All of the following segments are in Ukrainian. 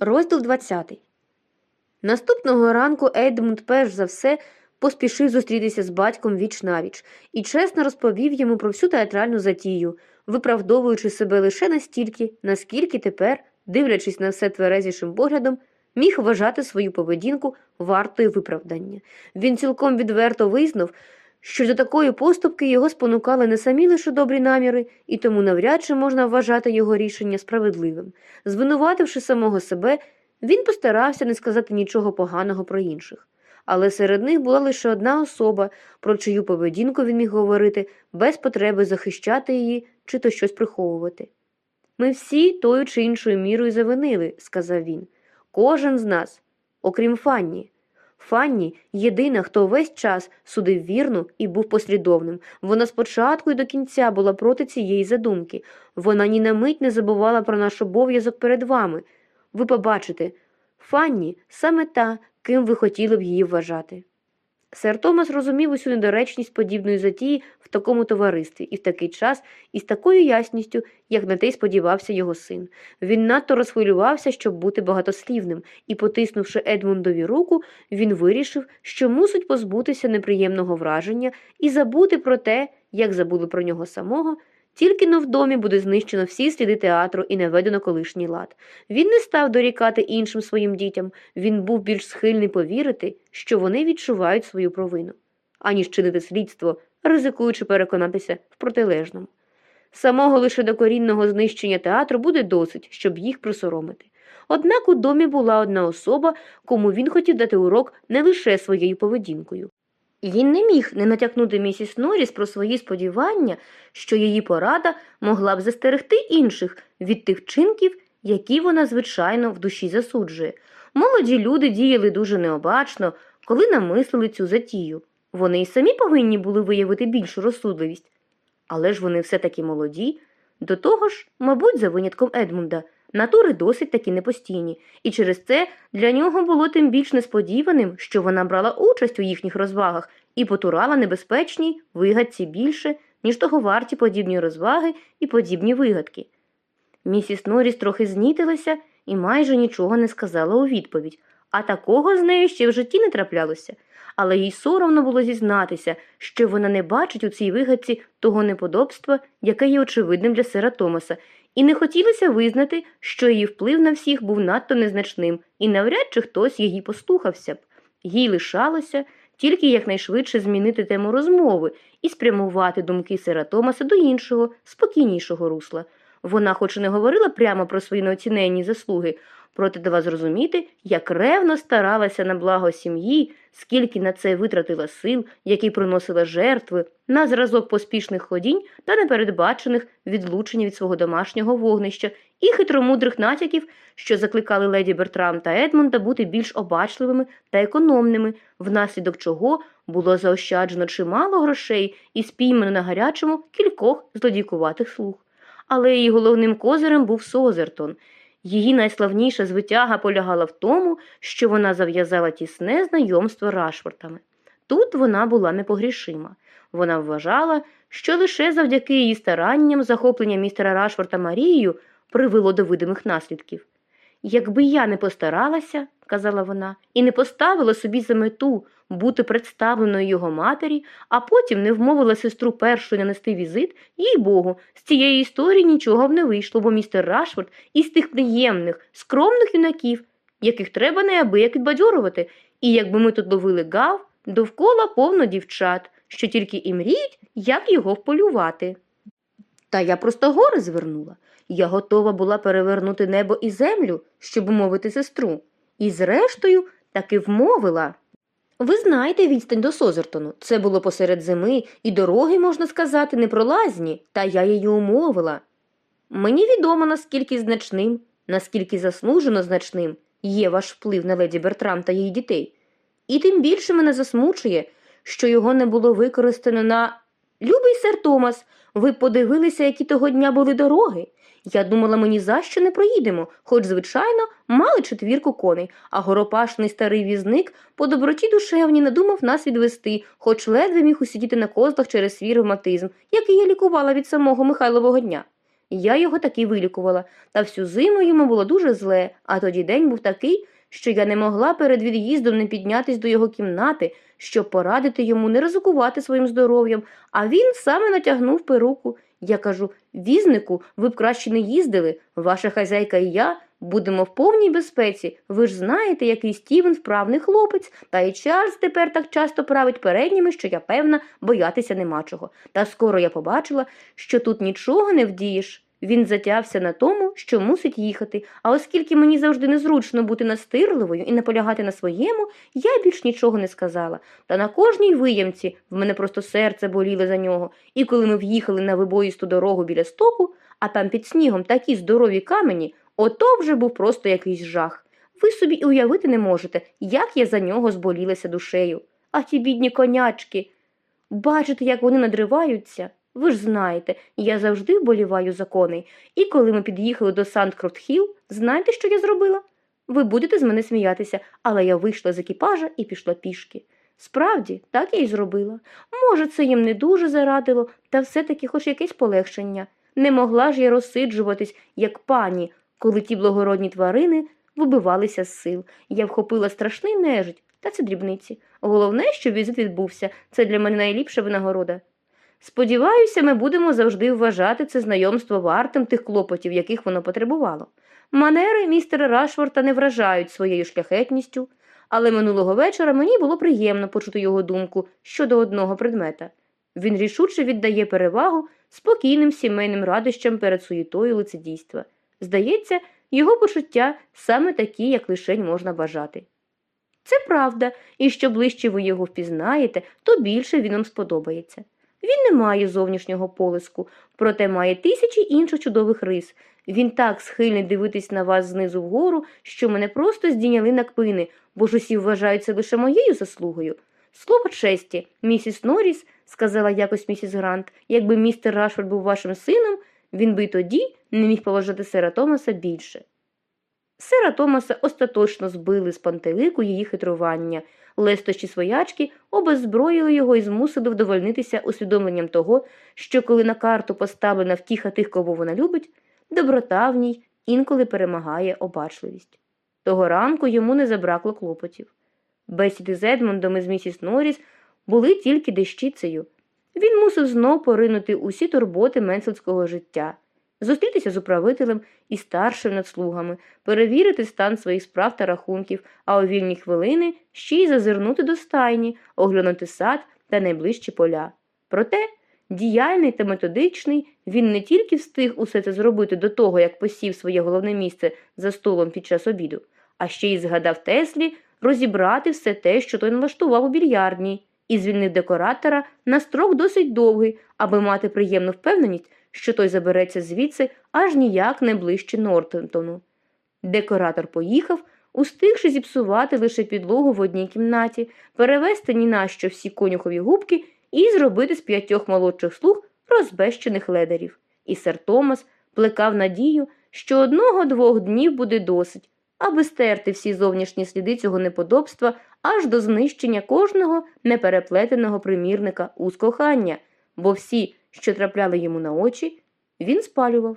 Розділ 20. Наступного ранку Едмунд перш за все поспішив зустрітися з батьком віч навіч і чесно розповів йому про всю театральну затію, виправдовуючи себе лише настільки, наскільки тепер, дивлячись на все тверезішим поглядом, міг вважати свою поведінку вартою виправдання. Він цілком відверто визнав, що до такої поступки його спонукали не самі лише добрі наміри, і тому навряд чи можна вважати його рішення справедливим. Звинувативши самого себе, він постарався не сказати нічого поганого про інших. Але серед них була лише одна особа, про чию поведінку він міг говорити без потреби захищати її чи то щось приховувати. Ми всі тою чи іншою мірою завинили, сказав він. Кожен з нас, окрім Фанні. Фанні єдина, хто весь час судив вірно і був послідовним. Вона спочатку і до кінця була проти цієї задумки. Вона ні на мить не забувала про наш обов'язок перед вами. Ви побачите, Фанні саме та, ким ви хотіли б її вважати. Сер Томас розумів усю недоречність подібної затії в такому товаристві і в такий час і з такою ясністю, як на те й сподівався його син. Він надто розхвилювався, щоб бути багатослівним, і, потиснувши Едмундові руку, він вирішив, що мусить позбутися неприємного враження і забути про те, як забули про нього самого. Тільки но в домі буде знищено всі сліди театру і наведено колишній лад. Він не став дорікати іншим своїм дітям, він був більш схильний повірити, що вони відчувають свою провину, аніж чинити слідство, ризикуючи переконатися в протилежному. Самого лише докорінного знищення театру буде досить, щоб їх присоромити. Однак у домі була одна особа, кому він хотів дати урок не лише своєю поведінкою. І він не міг не натякнути місіс Норріс про свої сподівання, що її порада могла б застерегти інших від тих вчинків, які вона, звичайно, в душі засуджує. Молоді люди діяли дуже необачно, коли намислили цю затію. Вони й самі повинні були виявити більшу розсудливість. Але ж вони все таки молоді. До того ж, мабуть, за винятком Едмунда, натури досить таки непостійні, і через це для нього було тим більш несподіваним, що вона брала участь у їхніх розвагах і потурала небезпечній вигадці більше, ніж того варті подібні розваги і подібні вигадки. Місіс Норріс трохи знітилася і майже нічого не сказала у відповідь, а такого з нею ще в житті не траплялося. Але їй соромно було зізнатися, що вона не бачить у цій вигадці того неподобства, яке є очевидним для сера Томаса, і не хотілося визнати, що її вплив на всіх був надто незначним, і навряд чи хтось її послухався б. Їй лишалося тільки якнайшвидше змінити тему розмови і спрямувати думки сера Томаса до іншого, спокійнішого русла. Вона, хоч і не говорила прямо про свої неоціненні заслуги, проте дала зрозуміти, як ревно старалася на благо сім'ї, скільки на це витратила сил, які приносила жертви, на зразок поспішних ходінь та непередбачених відлучень від свого домашнього вогнища і хитромудрих натяків, що закликали леді Бертрам та Едмунда бути більш обачливими та економними, внаслідок чого було заощаджено чимало грошей і спіймано на гарячому кількох злодійкуватих слуг. Але її головним козирем був Созертон. Її найславніша звитяга полягала в тому, що вона зав'язала тісне знайомство Рашфортами. Тут вона була непогрішима. Вона вважала, що лише завдяки її старанням захоплення містера Рашфорта Марією привело до видимих наслідків. Якби я не постаралася, казала вона, і не поставила собі за мету бути представленою його матері, а потім не вмовила сестру першою нанести візит, їй богу, з цієї історії нічого б не вийшло, бо містер Рашфорд із тих приємних, скромних юнаків, яких треба неабияк відбадьорувати, і якби ми тут ловили гав, довкола повно дівчат, що тільки і мріють, як його вполювати. Та я просто гори звернула. Я готова була перевернути небо і землю, щоб умовити сестру. І зрештою таки вмовила. Ви знаєте відстань до Созертону. Це було посеред зими, і дороги, можна сказати, непролазні, та я її умовила. Мені відомо, наскільки значним, наскільки заслужено значним є ваш вплив на леді Бертрам та її дітей. І тим більше мене засмучує, що його не було використано на. Любий сер Томас, ви подивилися, які того дня були дороги. Я думала, ми ні за що не проїдемо, хоч, звичайно, мали четвірку коней, а горопашний старий візник по доброті душевній не думав нас відвести, хоч ледве міг усидіти на козлах через свій ревматизм, який я лікувала від самого Михайлового дня. Я його таки вилікувала, та всю зиму йому було дуже зле, а тоді день був такий, що я не могла перед від'їздом не піднятись до його кімнати, щоб порадити йому не ризикувати своїм здоров'ям, а він саме натягнув перуку. Я кажу візнику, ви б краще не їздили. Ваша хазяйка і я будемо в повній безпеці. Ви ж знаєте, який Стівен вправний хлопець, та й Чарльз тепер так часто править передніми, що я певна, боятися нема чого. Та скоро я побачила, що тут нічого не вдієш. Він затявся на тому, що мусить їхати, а оскільки мені завжди незручно бути настирливою і наполягати на своєму, я більш нічого не сказала. Та на кожній виямці в мене просто серце боліло за нього, і коли ми в'їхали на вибоїсту дорогу біля стоку, а там під снігом такі здорові камені, ото вже був просто якийсь жах. Ви собі і уявити не можете, як я за нього зболілася душею. А ті бідні конячки. Бачите, як вони надриваються? Ви ж знаєте, я завжди вболіваю за коней. І коли ми під'їхали до Сандкрофт-Хілл, знаєте, що я зробила? Ви будете з мене сміятися, але я вийшла з екіпажа і пішла пішки. Справді, так я й зробила. Може, це їм не дуже зарадило, та все-таки хоч якесь полегшення. Не могла ж я розсиджуватись, як пані, коли ті благородні тварини вибивалися з сил. Я вхопила страшний нежить, та це дрібниці. Головне, що візит відбувся, це для мене найліпша винагорода. Сподіваюся, ми будемо завжди вважати це знайомство вартим тих клопотів, яких воно потребувало. Манери містера Рашфорта не вражають своєю шляхетністю, але минулого вечора мені було приємно почути його думку щодо одного предмета. Він рішуче віддає перевагу спокійним сімейним радощам перед суєтою лицедійства. Здається, його почуття саме такі, як лишень можна бажати. Це правда, і що ближче ви його впізнаєте, то більше він вам сподобається. Він не має зовнішнього полиску, проте має тисячі інших чудових рис. Він так схильний дивитись на вас знизу вгору, що мене просто здійняли на кпини, бо ж усі вважають це лише моєю заслугою. Слово честі, місіс Норріс, сказала якось місіс Грант, якби містер Рашфорд був вашим сином, він би тоді не міг поважати сера Томаса більше. Сера Томаса остаточно збили з пантелику її хитрування. Лестощі своячки обеззброїли його і змусили вдовольнитися усвідомленням того, що коли на карту поставлена втіха тих, кого вона любить, доброта в ній інколи перемагає обачливість. Того ранку йому не забракло клопотів. Бесіди з Едмондом і з місіс Норріс були тільки дещицею. Він мусив знов поринути усі турботи менсельського життя, зустрітися з управителем і старшим над слугами, перевірити стан своїх справ та рахунків, а у вільні хвилини ще й зазирнути до стайні, оглянути сад та найближчі поля. Проте, діяльний та методичний, він не тільки встиг усе це зробити до того, як посів своє головне місце за столом під час обіду, а ще й згадав Теслі розібрати все те, що той налаштував у більярдній, і звільнив декоратора на строк досить довгий, аби мати приємну впевненість, що той забереться звідси аж ніяк не ближче Нортентону. Декоратор поїхав, устигши зіпсувати лише підлогу в одній кімнаті, перевести ні на що всі конюхові губки і зробити з п'ятьох молодших слуг розбещених ледерів. І сер Томас плекав надію, що одного-двох днів буде досить, аби стерти всі зовнішні сліди цього неподобства аж до знищення кожного непереплетеного примірника уз кохання, бо всі, що трапляли йому на очі, він спалював.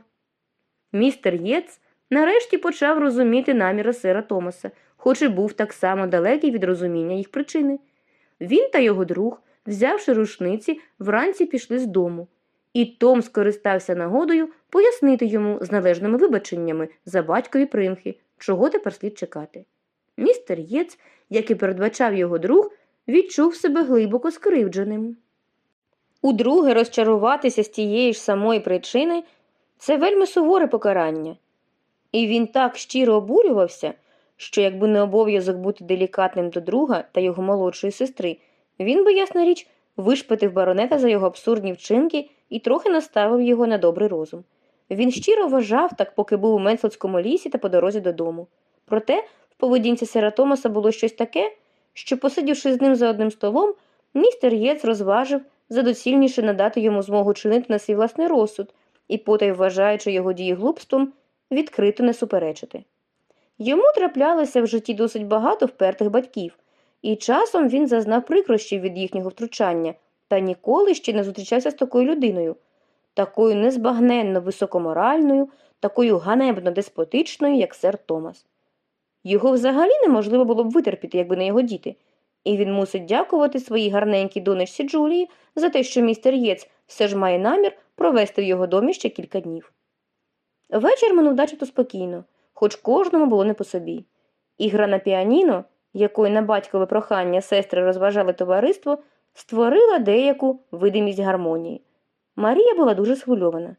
Містер Єц нарешті почав розуміти наміри сера Томаса, хоч і був так само далекий від розуміння їх причини. Він та його друг, взявши рушниці, вранці пішли з дому, і Том скористався нагодою пояснити йому з належними вибаченнями за батькові примхи, чого тепер слід чекати. Містер Єц, як і передбачав його друг, відчув себе глибоко скривдженим. Удруге розчаруватися з тієї ж самої причини це вельми суворе покарання. І він так щиро обурювався, що якби не обов'язок бути делікатним до друга та його молодшої сестри, він би, ясна річ, вишпитив баронета за його абсурдні вчинки і трохи наставив його на добрий розум. Він щиро вважав так, поки був у Менфілдському лісі та по дорозі додому. Проте в поведінці сера Томаса було щось таке, що, посидівши з ним за одним столом, містер Єц розважив за доцільніше надати йому змогу чинити на свій власний розсуд і, потай вважаючи його дії глупством, відкрито не суперечити. Йому траплялося в житті досить багато впертих батьків, і часом він зазнав прикрощів від їхнього втручання та ніколи ще не зустрічався з такою людиною. такою незбагненно високоморальною, такою ганебно деспотичною, як сер Томас. Його взагалі неможливо було б витерпіти, якби не його діти, і він мусить дякувати своїй гарненькій донечці Джулії за те, що містер Єц все ж має намір провести в його домі ще кілька днів. Вечір минув начебто спокійно, хоч кожному було не по собі. Ігра на піаніно, якою на батькове прохання сестри розважали товариство, створила деяку видимість гармонії. Марія була дуже схвильована.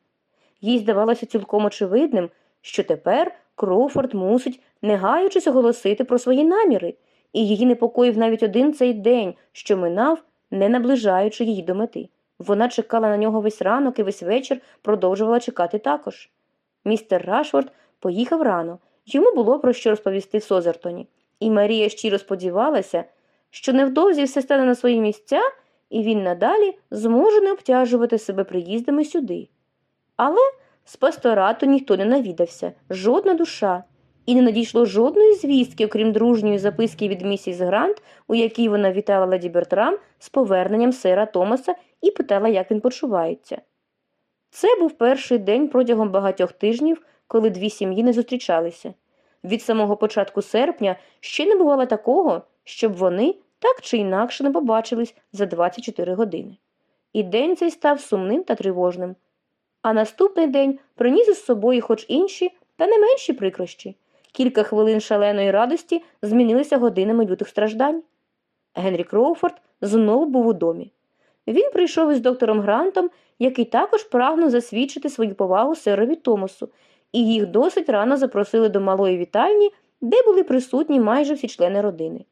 Їй здавалося цілком очевидним, що тепер Кроуфорд мусить, не гаючись, оголосити про свої наміри, і її непокоїв навіть один цей день, що минав, не наближаючи її до мети. Вона чекала на нього весь ранок і весь вечір продовжувала чекати також. Містер Рашфорд поїхав рано, йому було про що розповісти Созертоні, і Марія щиро сподівалася, що невдовзі все стане на свої місця, і він надалі зможе не обтяжувати себе приїздами сюди. Але з пасторату ніхто не навідався, жодна душа, і не надійшло жодної звістки, окрім дружньої записки від місіс Грант, у якій вона вітала леді Бертрам з поверненням сера Томаса і питала, як він почувається. Це був перший день протягом багатьох тижнів, коли дві сім'ї не зустрічалися. Від самого початку серпня ще не бувало такого, щоб вони так чи інакше не побачились за 24 години. І день цей став сумним та тривожним. А наступний день приніс із собою хоч інші, та не менші прикрощі. Кілька хвилин шаленої радості змінилися годинами лютих страждань. Генрі Кроуфорд знову був у домі. Він прийшов із доктором Грантом, який також прагнув засвідчити свою повагу серові Томасу, і їх досить рано запросили до малої вітальні, де були присутні майже всі члени родини.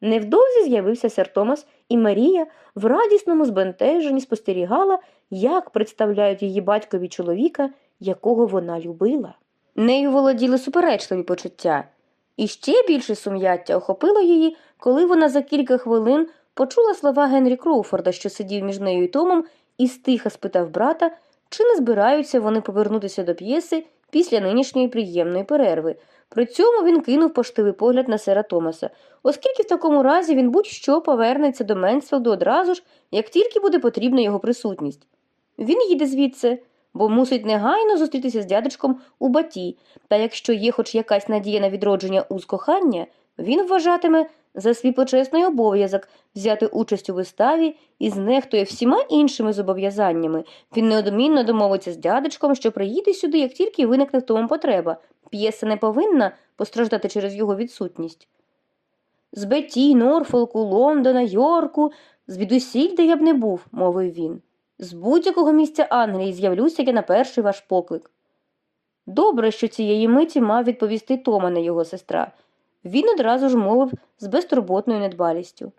Невдовзі з'явився сер Томас, і Марія в радісному збентеженні спостерігала, як представляють її батькові чоловіка, якого вона любила. Нею володіли суперечливі почуття, і ще більше сум'яття охопило її, коли вона за кілька хвилин почула слова Генрі Кроуфорда, що сидів між нею і Томом, і стиха спитав брата, чи не збираються вони повернутися до п'єси після нинішньої приємної перерви. При цьому він кинув поштивий погляд на сера Томаса, оскільки в такому разі він будь-що повернеться до Менсфілду одразу ж, як тільки буде потрібна його присутність. Він їде звідси, бо мусить негайно зустрітися з дядечком у баті, та якщо є хоч якась надія на відродження уз кохання, він вважатиме за свій почесний обов'язок взяти участь у виставі і знехтує всіма іншими зобов'язаннями. Він неодмінно домовиться з дядечком, що приїде сюди, як тільки виникне в тому потреба. П'єса не повинна постраждати через його відсутність. З Бетті, Норфолку, Лондона, Йорку, звідусіль, де я б не був, мовив він. З будь-якого місця Англії з'явлюся я на перший ваш поклик. Добре, що цієї миті мав відповісти Тома, не його сестра. Він одразу ж мовив з безтурботною недбалістю.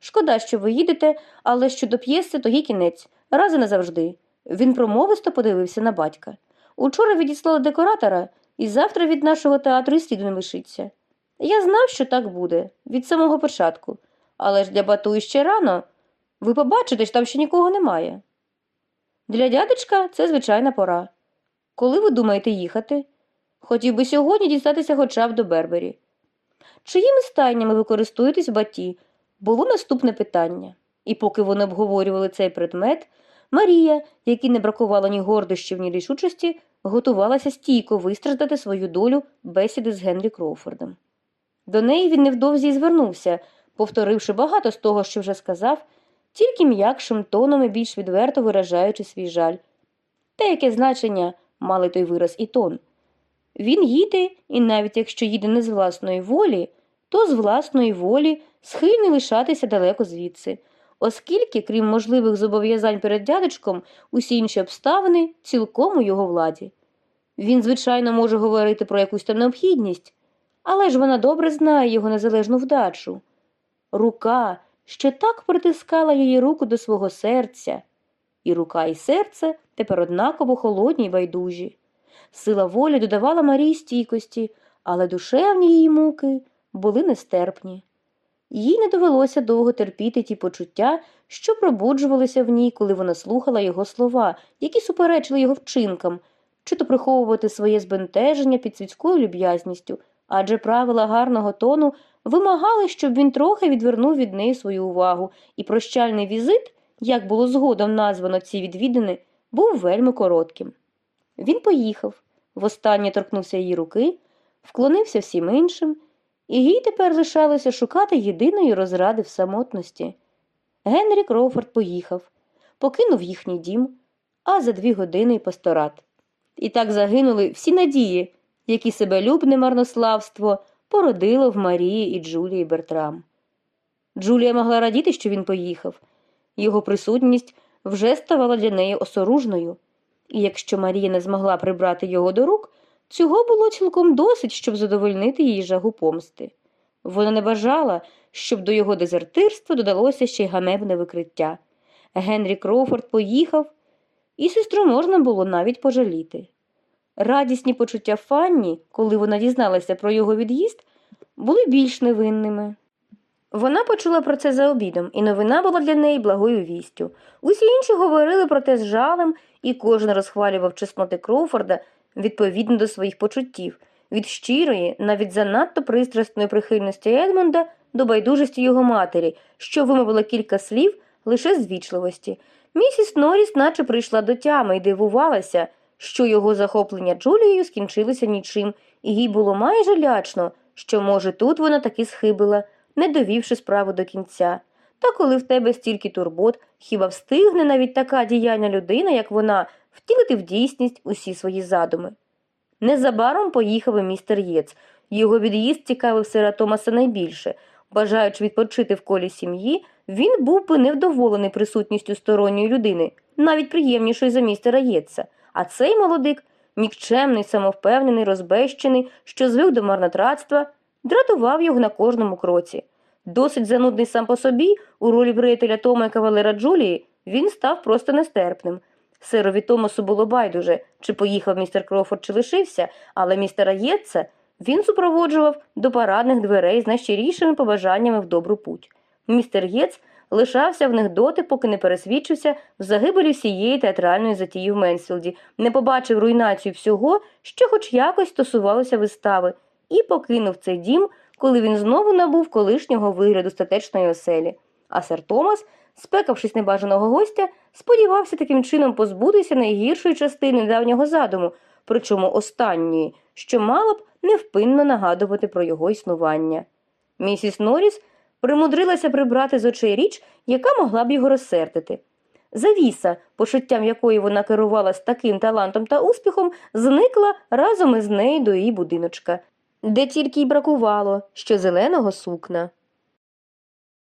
Шкода, що ви їдете, але щодо п'єси, то є кінець, раз і назавжди. Він промовисто подивився на батька. Учора відіслали декоратора, і завтра від нашого театру і сліду не лишиться. Я знав, що так буде, від самого початку, але ж для бату ще рано. Ви побачите, що там ще нікого немає. Для дядечка це звичайна пора. Коли ви думаєте їхати? Хотів би сьогодні дістатися хоча б до Бербері. Чиїми стайнями ви користуєтесь в баті? Було наступне питання. І поки вони обговорювали цей предмет, Марія, якій не бракувало ні гордощів, ні рішучості, готувалася стійко вистраждати свою долю бесіди з Генрі Кроуфордом. До неї він невдовзі й звернувся, повторивши багато з того, що вже сказав, тільки м'якшим тоном і більш відверто виражаючи свій жаль. Те, яке значення мали той вираз і тон. Він їде, і навіть якщо їде не з власної волі, то з власної волі схильний лишатися далеко звідси, оскільки, крім можливих зобов'язань перед дядечком, усі інші обставини цілком у його владі. Він, звичайно, може говорити про якусь там необхідність, але ж вона добре знає його незалежну вдачу. Рука, що так притискала її руку до свого серця, і рука, і серце тепер однаково холодні й байдужі. Сила волі додавала Марії стійкості, але душевні її муки були нестерпні. Їй не довелося довго терпіти ті почуття, що пробуджувалися в ній, коли вона слухала його слова, які суперечили його вчинкам, чи то приховувати своє збентеження під світською люб'язністю, адже правила гарного тону вимагали, щоб він трохи відвернув від неї свою увагу, і прощальний візит, як було згодом названо ці відвідини, був вельми коротким. Він поїхав, востаннє торкнувся її руки, вклонився всім іншим, і їй тепер лишалося шукати єдиної розради в самотності. Генрі Кроуфорд поїхав, покинув їхній дім, а за дві години й пасторат. І так загинули всі надії, які себелюбне марнославство породило в Марії і Джулії Бертрам. Джулія могла радіти, що він поїхав. Його присутність вже ставала для неї осоружною, і якщо Марія не змогла прибрати його до рук, цього було цілком досить, щоб задовольнити її жагу помсти. Вона не бажала, щоб до його дезертирства додалося ще й ганебне викриття. Генрі Кроуфорд поїхав, і сестру можна було навіть пожаліти. Радісні почуття Фанні, коли вона дізналася про його від'їзд, були більш невинними. Вона почула про це за обідом, і новина була для неї благою вістю. Усі інші говорили про те з жалем, і кожен розхвалював чесноти Кроуфорда відповідно до своїх почуттів, від щирої, навіть занадто пристрасної прихильності Едмунда до байдужості його матері, що вимовила кілька слів лише з вічливості. Місіс Норріс наче прийшла до тями і дивувалася, що його захоплення Джулією скінчилося нічим, і їй було майже лячно, що, може, тут вона таки схибила, не довівши справу до кінця. Та коли в тебе стільки турбот, хіба встигне навіть така діяльна людина, як вона, втілити в дійсність усі свої задуми? Незабаром поїхав і містер Єц. Його від'їзд цікавив сира Томаса найбільше. Бажаючи відпочити в колі сім'ї, він був би невдоволений присутністю сторонньої людини, навіть приємнішої за містера Єтса. А цей молодик, нікчемний, самовпевнений, розбещений, що звик до марнотратства, дратував його на кожному кроці. Досить занудний сам по собі, у ролі приятеля Тома і кавалера Джулії, він став просто нестерпним. Сирові Томасу було байдуже, чи поїхав містер Крофорд, чи лишився, але містера Єтса він супроводжував до парадних дверей з найщирішими побажаннями в добру путь. Містер Єц лишався в них доти, поки не пересвідчився в загибелі всієї театральної затії в Менсфілді, не побачив руйнацію всього, що хоч якось стосувалося вистави, і покинув цей дім, коли він знову набув колишнього вигляду статечної оселі. А сер Томас, спекавшись небажаного гостя, сподівався таким чином позбутися найгіршої частини давнього задуму, причому останньої, що мало б невпинно нагадувати про його існування. Місіс Норріс примудрилася прибрати з очей річ, яка могла б його розсердити. Завіса, почуттям якої вона керувала таким талантом та успіхом, зникла разом із нею до її будиночка, де тільки й бракувало, що зеленого сукна.